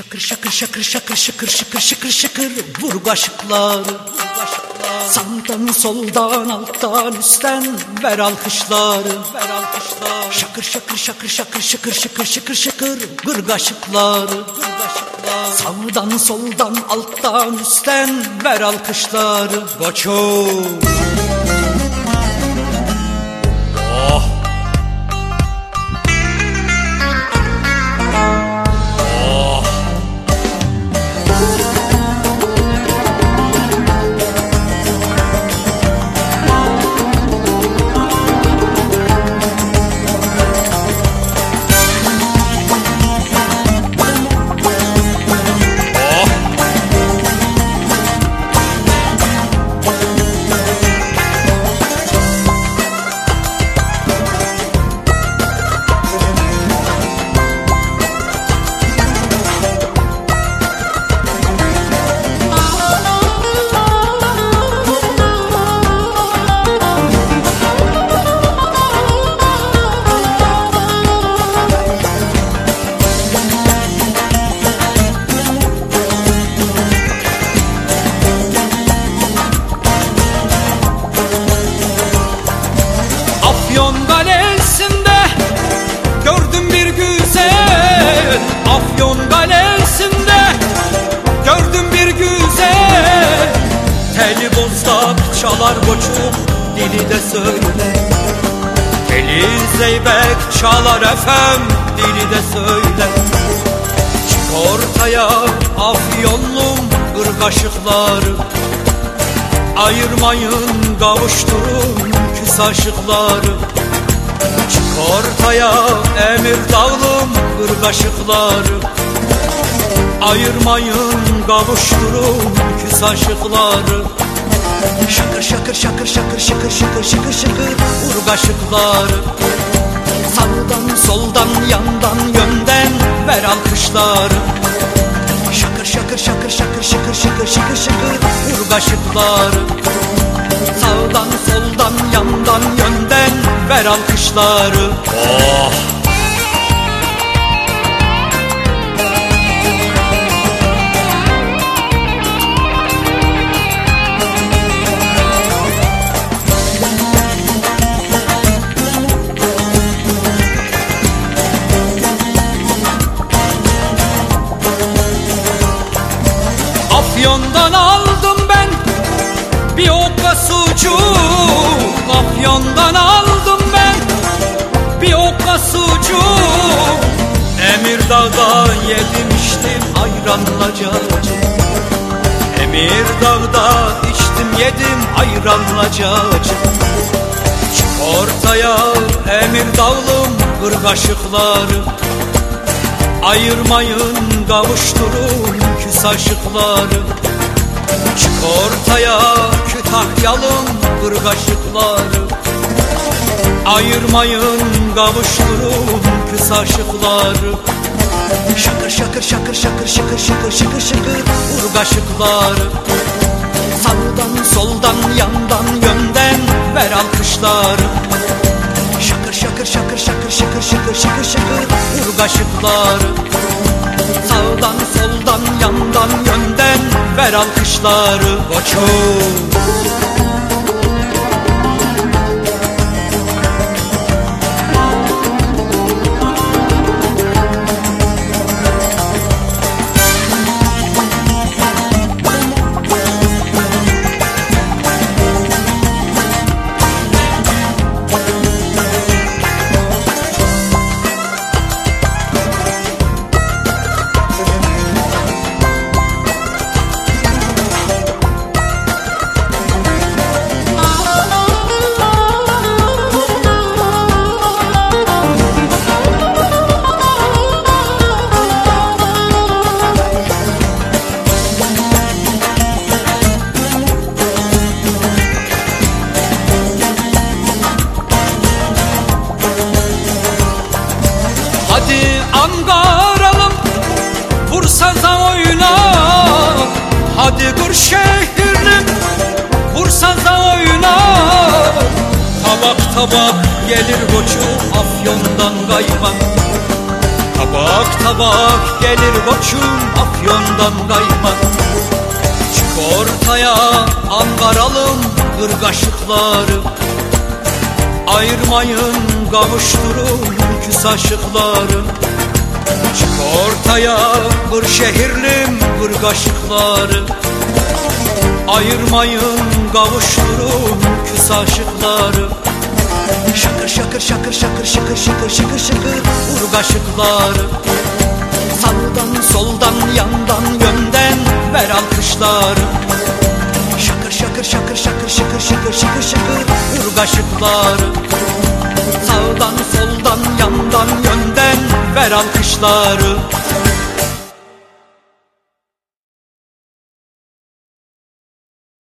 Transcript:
Şakır şakır şakır şakır şakır şakır şakır şakır vur kaşıkları Sağdan soldan alttan üstten ver alkışları ver alkışlar Şakır şakır şakır şakır şakır şakır şakır şakır gır kaşıkları gır kaşıklar Sağdan soldan alttan üstten ver alkışları Koçum söyle. Teli zeybek çalar efem dili de söyle. Çık ortaya afyonlum kır kaşıkları Ayırmayın kavuşturun küs aşıkları Çık ortaya emir dağlım kır Ayırmayın kavuşturun küs aşıkları Şakır şakır şakır şakır şakır şakır şakır şakır vur kaşıkları Sağdan soldan yandan yönden ver alkışları Şakır şakır şakır şakır şakır şakır şakır şakır vur kaşıkları Sağdan soldan yandan yönden ver alkışları Oh. Sucuk Afyon'dan aldım ben. Bir okka sucuk Emirdağ'da yedim içtim ayranla cacık Emirdağ'da içtim yedim ayranla cacık ortaya Emirdağlım kır kaşıkları. Ayırmayın kavuşturun küs aşıkları Çık ortaya Kütahyalım kır kaşıkları Ayırmayın kavuşturun küs aşıkları Şakır şakır şakır şakır şakır şakır şakır şakır vur kaşıkları Sağdan soldan yandan yönden ver alkışları. Şakır şakır şakır şakır şakır şakır şakır şakır vur kaşıkları Sağdan soldan yandan yönden ver alkışları. Koçum Tabak gelir koçum Afyon'dan kaymak Tabak tabak gelir koçum afyondan kaymak Çık ortaya Ankaralım ırgaşıkları Ayırmayın kavuşturun küs aşıkları Çık ortaya bir şehirlim bir kaşıkları. Ayırmayın kavuşturun küs aşıkları Şakır şakır şakır şakır şakır şakır şakır şakır vur kaşıkları Sağdan soldan yandan yönden ver alkışları Şakır şakır şakır şakır şakır şakır şakır şakır vur kaşıkları Sağdan soldan yandan yönden ver alkışları